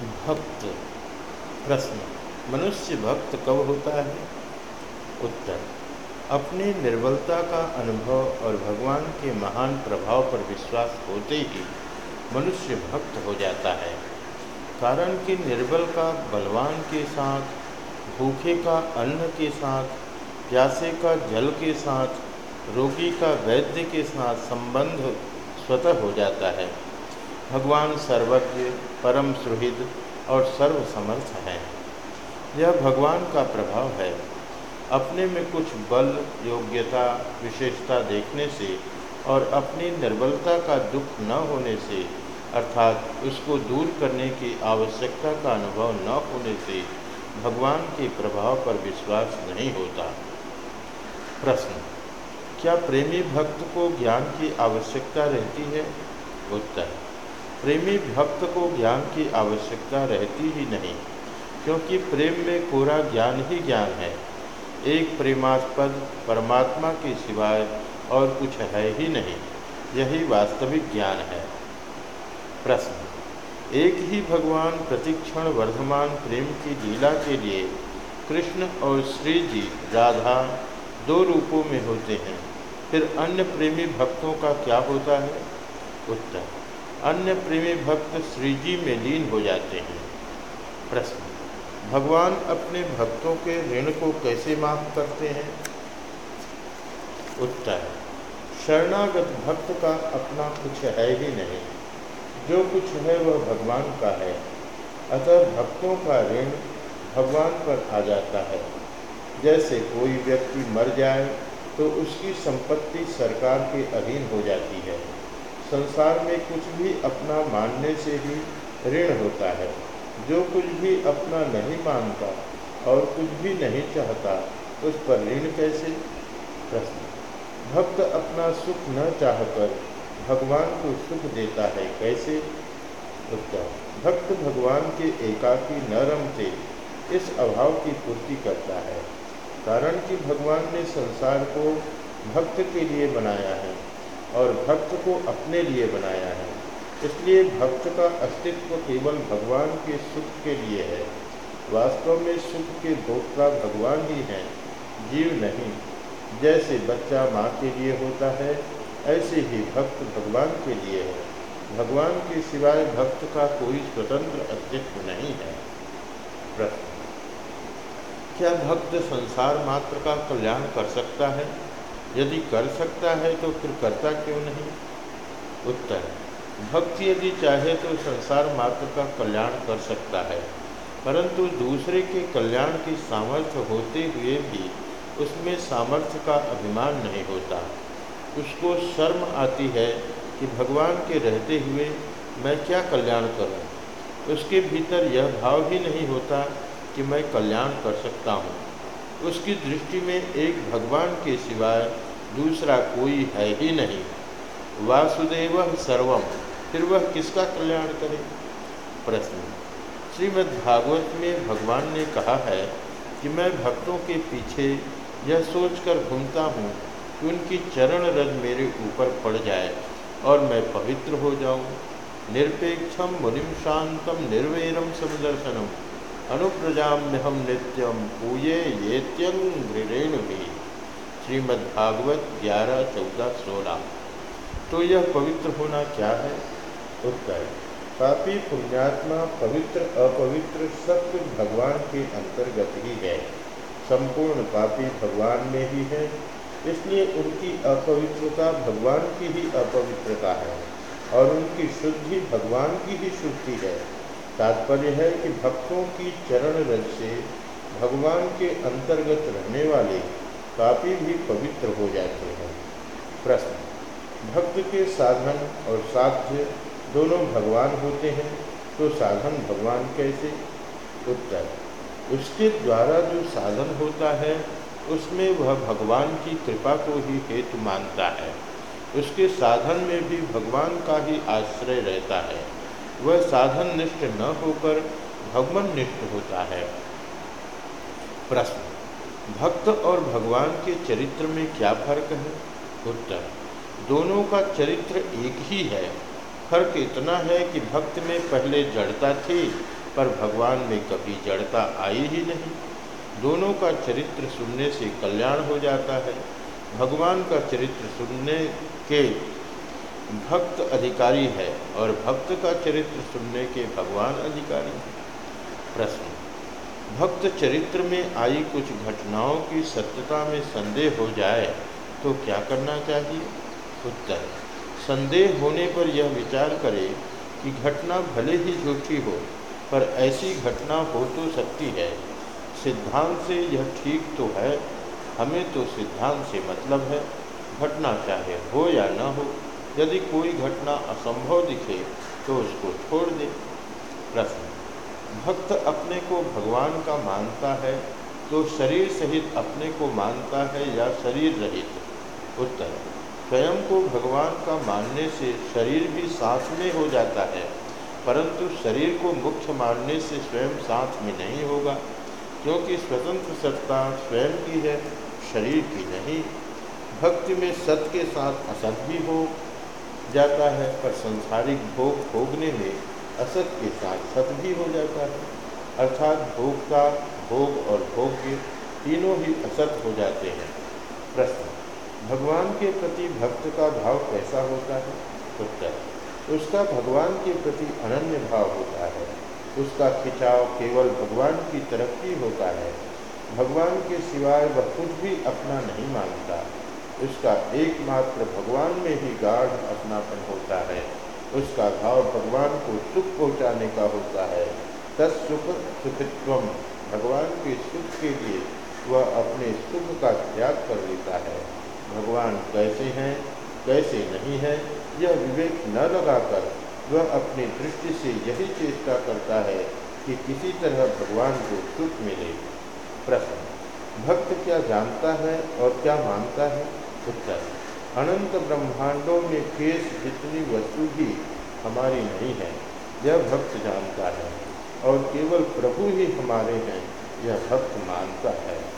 भक्त प्रश्न। मनुष्य भक्त कब होता है? उत्तर। अपनी निर्बलता का अनुभव और भगवान के महान प्रभाव पर विश्वास होते ही मनुष्य भक्त हो जाता है। कारण कि निर्बल का, बलवान के साथ, भूखे का, अन्न के साथ, प्यासे का, जल के साथ, रोगी का, वैद्य के साथ संबंध स्वतः हो जाता है। भगवान सर्वज्ञ, परम सुहृद और सर्वसमर्थ है। यह भगवान का प्रभाव है। अपने में कुछ बल, योग्यता, विशेषता देखने से और अपनी निर्बलता का दुख न होने से, अर्थात उसको दूर करने की आवश्यकता का अनुभव न होने से, भगवान के प्रभाव पर विश्वास नहीं होता। प्रश्न, क्या प्रेमी भक्त को ज्ञान की आवश्यकता रहती है? उत्तर प्रेमी भक्त को ज्ञान की आवश्यकता रहती ही नहीं, क्योंकि प्रेम में कोरा ज्ञान ही ज्ञान है। एक प्रेमास्पद परमात्मा के सिवाय और कुछ है ही नहीं, यही वास्तविक ज्ञान है। प्रश्न। एक ही भगवान प्रतिक्षण वर्धमान प्रेम की लीला के लिए कृष्ण और श्री जी राधा दो रूपों में होते हैं, फिर अन्य प्रेमी भक्तों का क्या होता है? उत्तर। अन्य प्रेमी भक्त श्रीजी में लीन हो जाते हैं। प्रश्न, भगवान अपने भक्तों के ऋण को कैसे माफ़ करते हैं? उत्तर, शरणागत भक्त का अपना कुछ है ही नहीं। जो कुछ है वह भगवान का है। अतः भक्तों का ऋण भगवान पर आ जाता है। जैसे कोई व्यक्ति मर जाए तो उसकी संपत्ति सरकार के अधीन हो जाती है। संसार में कुछ भी अपना मानने से ही ऋण होता है। जो कुछ भी अपना नहीं मानता और कुछ भी नहीं चाहता, उस पर ऋण कैसे? प्रश्न। भक्त अपना सुख न चाहकर भगवान को सुख देता है कैसे? उत्तर। भक्त भगवान के एकाकी न रमते इस अभाव की पूर्ति करता है। कारण कि भगवान ने संसार को भक्त के लिए बनाया है। और भक्त को अपने लिए बनाया है। इसलिए भक्त का अस्तित्व केवल भगवान के सुख के लिए है। वास्तव में सुख के भोक्ता भगवान ही हैं, जीव नहीं। जैसे बच्चा माँ के लिए होता है, ऐसे ही भक्त भगवान के लिए है। भगवान के सिवाय भक्त का कोई स्वतंत्र अस्तित्व नहीं है। प्रश्न। क्या भक्त संसार मात्र का कल्याण कर सकता है? यदि कर सकता है तो फिर करता क्यों नहीं? उत्तर, भक्ति यदि चाहे तो संसार मात्र का कल्याण कर सकता है, परंतु दूसरे के कल्याण की सामर्थ्य होते हुए भी उसमें सामर्थ्य का अभिमान नहीं होता। उसको शर्म आती है कि भगवान के रहते हुए मैं क्या कल्याण करूँ? उसके भीतर यह भाव ही नहीं होता कि मैं कल्याण कर सकता हूँ। उसकी दृष्टि में एक भगवान के सिवाय दूसरा कोई है ही नहीं। वासुदेव सर्वम फिर वह किसका कल्याण करे? प्रश्न। श्रीमद् भागवत में भगवान ने कहा है कि मैं भक्तों के पीछे यह सोचकर घूमता हूँ कि उनकी चरण रज मेरे ऊपर पड़ जाए और मैं पवित्र हो जाऊँ। निरपेक्षम मुनिम शांतम निर्वैरम समदर्शनम अनुप्रजाम्य हम नित्यम पूये ये त्यंग भी श्रीमद्भागवत ग्यारह चौदह सोलह। तो यह पवित्र होना क्या है? उत्तर, पापी पुण्यात्मा पवित्र, अपवित्र सब कुछ भगवान के अंतर्गत ही है। संपूर्ण पापी भगवान में ही है, इसलिए उनकी अपवित्रता भगवान की ही अपवित्रता है और उनकी शुद्धि भगवान की ही शुद्धि है। तात्पर्य है कि भक्तों की चरण रज से भगवान के अंतर्गत रहने वाले पापी भी पवित्र हो जाते हैं। प्रश्न, भक्त के साधन और साध्य दोनों भगवान होते हैं तो साधन भगवान कैसे? उत्तर, उसके द्वारा जो साधन होता है, उसमें वह भगवान की कृपा को ही हेतु मानता है। उसके साधन में भी भगवान का ही आश्रय रहता है। वह साधन निष्ठ न होकर भगवान निष्ठ होता है। प्रश्न भक्त और भगवान के चरित्र में क्या फ़र्क है? उत्तर, दोनों का चरित्र एक ही है। फ़र्क इतना है कि भक्त में पहले जड़ता थी, पर भगवान में कभी जड़ता आई ही नहीं। दोनों का चरित्र सुनने से कल्याण हो जाता है। भगवान का चरित्र सुनने के भक्त अधिकारी है और भक्त का चरित्र सुनने के भगवान अधिकारी है। प्रश्न भक्त चरित्र में आई कुछ घटनाओं की सत्यता में संदेह हो जाए तो क्या करना चाहिए? उत्तर, संदेह होने पर यह विचार करे कि घटना भले ही झूठी हो, पर ऐसी घटना हो तो सकती है। सिद्धांत से यह ठीक तो है, हमें तो सिद्धांत से मतलब है, घटना चाहे हो या न हो, यदि कोई घटना असंभव दिखे तो उसको छोड़ दे। प्रश्न भक्त अपने को भगवान का मानता है तो शरीर सहित अपने को मानता है या शरीर रहित? उत्तर, स्वयं को भगवान का मानने से शरीर भी साथ में हो जाता है, परंतु शरीर को मुख्य मानने से स्वयं साथ में नहीं होगा, क्योंकि स्वतंत्र सत्ता स्वयं की है, शरीर की नहीं। भक्ति में सत के साथ असत भी हो जाता है, पर संसारिक भोग भोगने में असत के साथ सत भी हो जाता है। अर्थात भोग का भोग और भोग्य तीनों ही असत हो जाते हैं। प्रश्न, भगवान के प्रति भक्त का भाव कैसा होता है? उत्तर, उसका भगवान के प्रति अनन्य भाव होता है। उसका खिंचाव केवल भगवान की तरफ़ ही होता है। भगवान के सिवाय वह कुछ भी अपना नहीं मानता। उसका एकमात्र भगवान में ही गाढ़ अपनापन होता है। उसका भाव भगवान को सुख पहुँचाने का होता है। तत्सुख सुखित्व भगवान के सुख के लिए वह अपने सुख का त्याग कर लेता है। भगवान कैसे हैं, कैसे नहीं है, यह विवेक न लगाकर वह अपनी दृष्टि से यही चेष्टा करता है कि किसी तरह भगवान को सुख मिले। प्रश्न, भक्त क्या जानता है और क्या मानता है? उत्तर अनंत ब्रह्मांडों में केस जितनी वस्तु भी हमारी नहीं है, यह भक्त जानता है और केवल प्रभु ही हमारे हैं, यह भक्त मानता है।